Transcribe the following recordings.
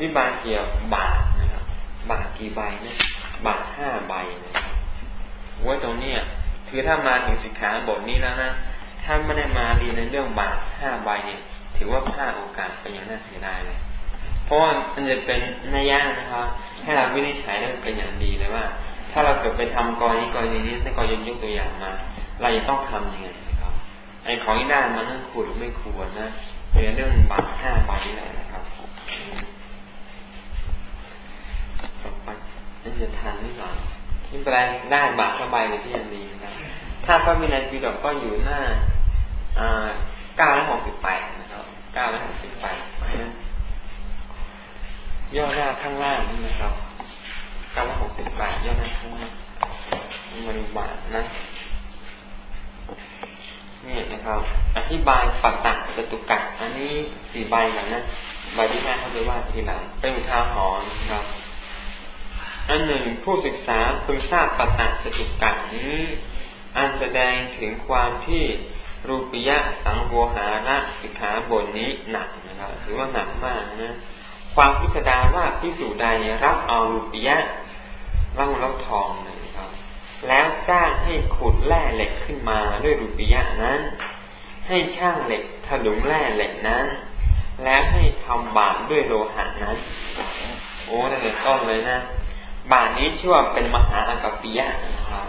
วิบากเกี่ยวบาทนะครับ บาทกี่ใบเนี่ยบาทห้าใบนะครับว่าตรงเนี้ยคือถ้ามาถึงสิกขาบทนี้แล้วนะถ้าไม่ได้มาดีในเรื่องบาทห้าใบเนี่ย ถือว่าพลาดโอกาสไปอย่างน่าเสียดายเลยเพราะว่ามันจะเป็นนัยยะนะครับ ให้เราวินิจฉัยได้เป็นอย่างดีเลยว่า ถ้าเราเกิดไปทำกรณีกรณีนี้ในกรณียกตัวอย่างมา เราจะต้องทํำยังไงนะครับไอ้ของที่ได้มันต้องควรหรือไม่ควรนะเป็นเรื่องบาทห้าใบนี่แหละนะครับต่อไป นั่นจะทันหรือเปล่าที่แปลได้บาทห้าใบเลยที่ยังดีนะครับ ถ้าพระวินัยปีดอกก็อยู่หน้าเก้าร้อยหกสิบแปดนะครับเก้าร้อยหกสิบแปดนะย่อหน้าข้างล่างนี่นะครับเก้าร้อยหกสิบแปดย่อหน้าข้างล่างมาดูบาทนะนี่นะครับ อธิบายปัตตะจตุกัดอันนี้สี่ใบเหมือนนะใบที่แม่เขาจะว่าทีหลังเป็นอุทาหรณ์ครับ อันหนึ่งผู้ศึกษาพึงทราบปัตตะจตุกัดนี้ อันแสดงถึงความที่รูปิยะสังโวหาระสิกขาบทนี้หนักนะครับถือว่าหนักมากนะความพิสดารว่าพิสูจใดรับเอารูปิยะร่างรับทองนะครับ แล้วจ้างให้ขุดแร่เหล็กขึ้นมาด้วยรูปิยะนั้น ให้ช่างเหล็กถลุงแร่เหล็กนั้น แล้วให้ทำบาตด้วยโลหะนั้น โอ้ตั้งแต่ต้นเลยนะ บาทนี้ชื่อว่าเป็นมหาอากัปปิยะนะครับ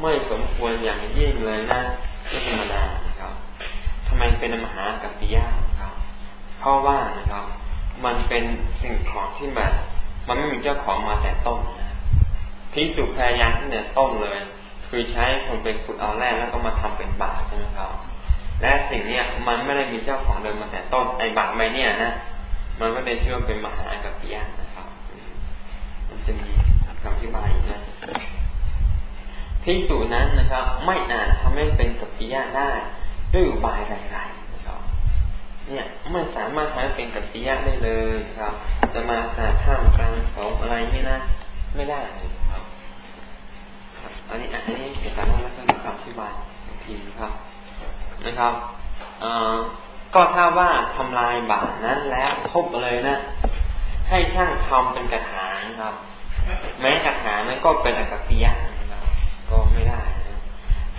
ไม่สมควรอย่างยิ่งเลยนะไม่ธรรมดานะครับทำไมเป็นมหากัปปิยะครับ เพราะว่านะครับ มันเป็นสิ่งของที่แบบมันไม่มีเจ้าของมาแต่ต้นนะพิสุพยายามตั้งแต่ต้นเลย คือใช้คนไปขุดเอาแร่แล้วก็มาทำเป็นบาทใช่ไหมครับ และสิ่งเนี้ยมันไม่ได้มีเจ้าของเดิมมาแต่ต้นไอ้บาทใบเนี้ยนะมันก็ได้ชื่อว่าเป็นมหากัปปิยะนะครับ มันจะมีคำอธิบายนะ พิสูจนั้นนะครับ ไม่อาจทำให้เป็นกัปปิยะได้ด้วยอุบายใดๆนะครับ เนี่ยไม่สามารถทำให้เป็นกัปปิยะได้เลยครับ จะมาสาท่ามกลางสองอะไรไม่นะไม่ได้เลยครับ อันนี้อันนี้เอกสารแล้วก็มีคำอธิบายทีนะครับนะครับก็ถ้าว่าทำลายบาทนั้นแล้วพบเลยนะ ให้ช่างทำเป็นกระถางครับ แม้กระถางนั้นก็เป็นอกัปปิยะ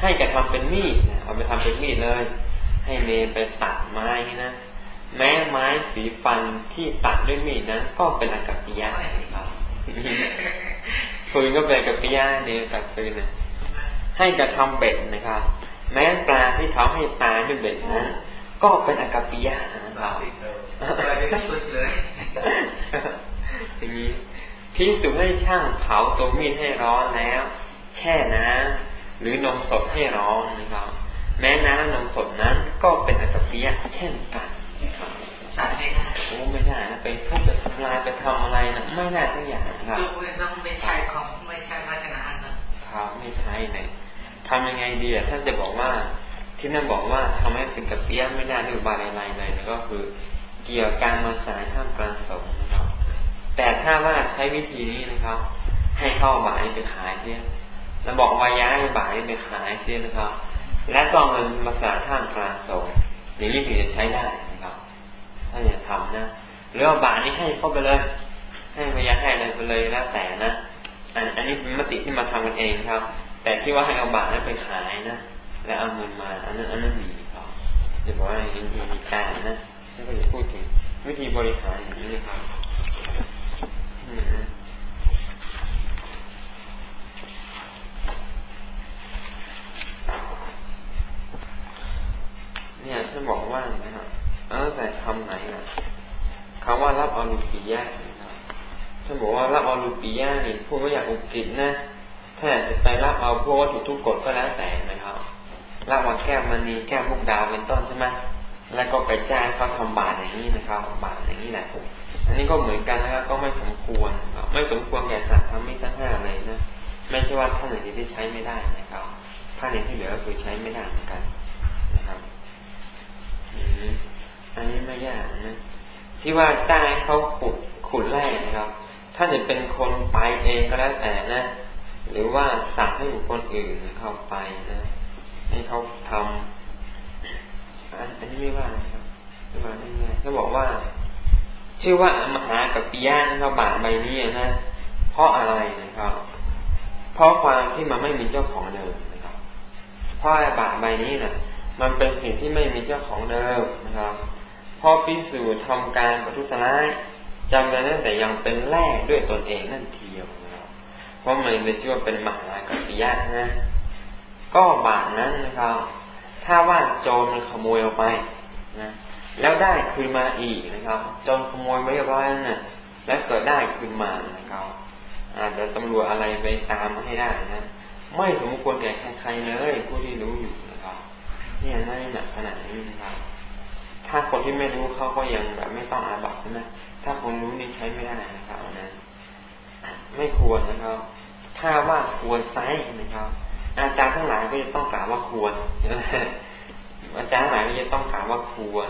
ให้จะทำเป็นมีดเอาไปทำเป็นมีดเลย ให้เนไปตัดไม้นะแม้ไม้สีฟันที่ตัดด้วยมีดนั้นก็เป็นอากาปิยะครับฟืนก็เป็นอากาปิยะเนตัดฟืนนะให้จะทำเบ็ดนะครับ แม้ปลาที่เขาให้ตายด้วยเบ็ดนั้นก็เป็นอากาปิยะนะครับอย่างนี้พิสูจให้ช่างเผาตัวมีดให้ร้อนแล้ว แช่น้ำ หรือนมสดให้ร้อนนะครับ แม้น้ำนมสดนั้นก็เป็นอัตเปียเช่นกันตัดไม่ได้โอ้ไม่ได้นะไปทุบไปทำลายไปทำอะไรนะไม่ได้ทุกอย่างครับต้องไม่ใช่ของไม่ใช่ภาชนะนะครับไม่ใช่เลยทำยังไงดีอะท่านจะบอกว่า ที่นั่นบอกว่าทำให้เป็นกระเปียไม่ได้ด้วยบาอะไรเลยก็คือ เกี่ยวกับการมาสายท่ามกลางสงนะครับ แต่ถ้าว่าใช้วิธีนี้นะครับ ให้เข้าบายไปขายเนี่ย แล้วบอกวายายบ่ายไปขายเสียนะครับ และก็เงินมาสาท่ามกลางสงอย่างนี้ถึงจะใช้ได้นะครับ ถ้าอยากทำนะหรือว่าบาทนี้ให้เข้าไปเลย ให้พยาให้อะไรไปเลยแล้วแต่นะอันอันนี้เป็นมติที่มาทำกันเองครับ แต่ที่ว่าให้เอาบาทนั้นไปขายนะแล้วเอาเงินมา อันนั้นอันนั้นมีครับจะบอกว่าอย่างนี้มีการนะแล้วก็จะพูดถึงวิธีบริหารอย่างนี้นะครับ คำไหนนะคำว่ารับอรูปิยะท่านบอกว่ารับอรูปิยะนี่พูดว่าอย่างอุกิจนะถ้าอยากจะไปรับเอาพวกวัตถุทุกกฎก็แล้วแต่นะครับรับมาแก้มณีแก้มุกดาวเป็นต้นใช่ไหมแล้วก็ไปจ้างเขาทำบาตรอย่างนี้นะครับบาตรอย่างนี้แหละอันนี้ก็เหมือนกันนะครับก็ไม่สมควรไม่สมควรแก่สัตว์ทำไม่ทั้งห้าเลยนะไม่ใช่ว่าท่านไหนที่ใช้ไม่ได้นะครับท่านไหนที่เหลือก็คือใช้ไม่ได้เหมือนกันนะครับอั อันนี้ไม่ยากนะ ที่ว่าจ้างเขาขุดขุดแร่นะครับ ถ้าจะเป็นคนไปเองก็แล้วแต่นะ หรือว่าสั่งให้บุคคลอื่นเข้าไปนะ ให้เขาทำอันนี้ไม่ว่านะครับไม่ว่าไม่ง่ายเขาบอกว่า ชื่อว่ามหากัปปิยะนะครับบาทใบนี้นะเพราะอะไรนะครับ เพราะความที่มันไม่มีเจ้าของเดิมนะครับ เพราะบาทใบนี้นะ่ะ มันเป็นสิ่งที่ไม่มีเจ้าของเดิมนะครับ พอพิสูจน์ทำการประทุษร้ายจำได้ตั้งแต่ยังเป็นแร่ด้วยตนเองนั่นเทียวนะครับเพราะมันเลยชื่อว่าเป็นมหากัปปิยะนะ ก็บาทนั้นนะครับ ถ้าว่าโจรมันขโมยเอาไปนะแล้วได้คืนมาอีกนะครับจนขโมยไม่ร้อยนะ่ะ แล้วเกิดได้คืนมานะครับอาจจะตำรวจอะไรไปตามมาให้ได้นะไม่สมควรแก่ใครๆเลยผู้ที่รู้อยู่นะครับนี่ไม่หนักขนาดนี้นะครับ ถ้าคนที่ไม่รู้เขาก็ยังแบบไม่ต้องอาบัตใช่ไหมถ้าคนรู้นี่ใช้ไม่ได้นะครับนะไม่ควรนะครับ ถ้าว่าควรไซนะครับ อาจารย์ทั้งหลายก็จะต้องกล่าวว่าควรอาจารย์ทั้งหลายก็จะต้องกล่าวว่าควร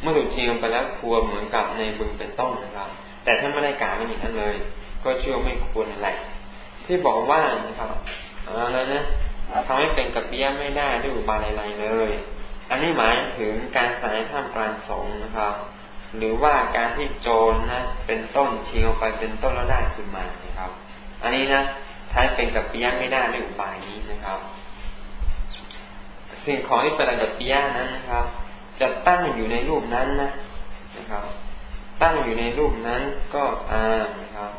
เมื่อถูกชิงไปแล้วควรเหมือนกับในบึงเป็นต้นนะครับ แต่ถ้านไม่ได้กล่าวไว้อย่างนั้นเลย ก็เชื่อไม่ควรอะไร ที่บอกว่านะครับอะไรนะทำให้เป็นกับเปี้ยไม่ได้ด้วยอุบายอะไรเลย อันนี้หมายถึงการสายท่ามกลางสงนะครับ หรือว่าการที่โจรนะเป็นต้นเชิงออกไปเป็นต้นแล้วได้ขึ้นมานะครับ อันนี้นะท้เป็นกับปี้ยไม่ได้ด้วยอุบายนี้นะครับ สิ่งของที่เป็นกับปี้ยนั้นนะครับ จะตั้งอยู่ในรูปนั้นนะนะครับ ตั้งอยู่ในรูปนั้นก็ตามนะครับ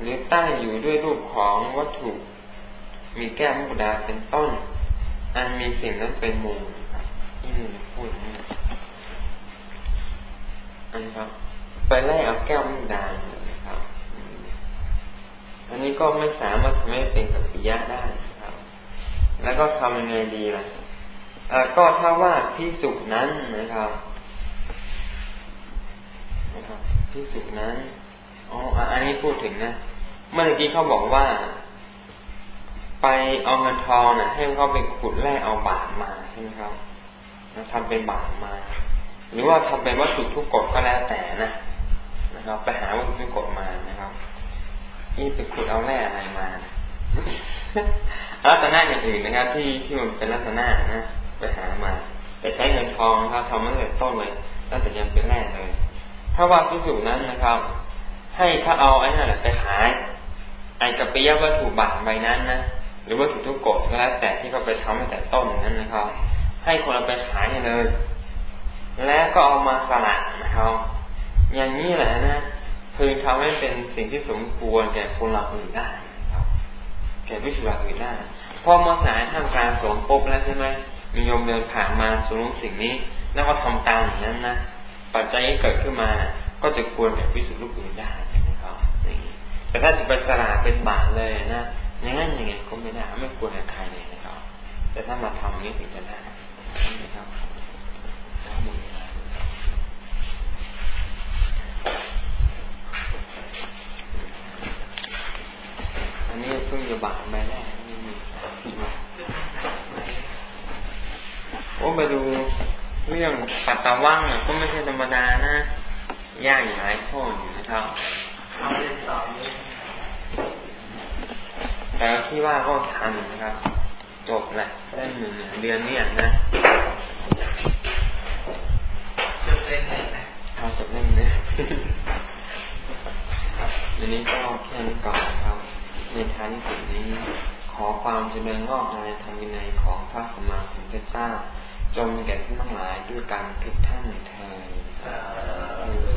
หรือตั้งอยู่ด้วยรูปของวัตถุ มีแก้วมุกดาเป็นต้น อันมีสิ่งนั้นเป็นมูล นี่นี่พูดนี่อันครับ ไปไล่เอาแก้วมุดานะครับ อันนี้ก็ไม่สามารถทำให้เป็นกัปปิยะได้นะครับ แล้วก็ทำยังไงดีล่ะก็ถ้าว่าพิสุนั้นนะครับนะครับพิสุนั้นอ๋ออันนี้พูดถึงนะ เมื่อกี้เขาบอกว่า ไปเอาเงินทองนะให้เขาไปขุดแร่เอาบาทมาใช่ไหมครับ ทำเป็นบาทมา หรือว่าทำเป็นวัตถุทุกกฎก็แล้วแต่นะนะครับ ไปหาวัตถุทุกกฎมานะครับนี่ไปขุดเอาแร่อะไรมาลักษณะอย่างอื่นนะครับ ที่ที่มันเป็นลักษณะนะไปหามาแต่ใช้เงินทองนะครับทำตั้งแต่ต้นเลยตั้งแต่ยังเป็นแรกเลย ถ้าว่าพิสูจนนั้นนะครับ ให้เขาเอาไอ้นั่นแหละไปขายไอ้กระปิยวัตถุบาทใบนั้นนะหรือว่าถุทุกกฎก็แล้วแต่ที่เขาไปทำตั้งแต่ต้นนั้นนะครับ ให้คนเอาไปขายเลย แล้วก็เอามาสละนะครับ อย่างนี้แหละนะพึงทำให้เป็นสิ่งที่สมควรแก่คนหลักอื่นได้ครับแก่วิสุหลักอื่นได้พอมาสายท่ามกลางสมปบแล้วใช่ไหมมีโยมเดินผ่านมาสูรู้สิ่งนี้ แล้วก็ทำตามอย่างนั้นนะปัจจัยที่เกิดขึ้นมาก็จะควรแก่พิสุทธิ์ลูกอื่นได้นะครับแต่ถ้าจะไปสลาเป็นบาปเลยนะอย่างนั้นอย่างไงก็ไม่ได้ไม่ควรกับใครเลยนะครับ แต่ถ้ามาทำนี้ถึงจะได้ ปัตตะว่างก็ไม่ใช่ธรรมดานะ ยากอยู่หลายข้ออยู่นะครับแต่ที่ว่าก็ทันนะครับ จบแหละได้หนึ่งเดือนนี้นะจบเล่นเลยนะจบเล่นเลยอันนี้ก็แค่นี้ก่อนครับ ในท้ายที่สุดนี้ขอความเจริญงอกงามในธรรมวินัยของพระสมมาสมุทรเจ้า จงแก่ท่านทั้งหลายด้วยการทุกท่านเทอ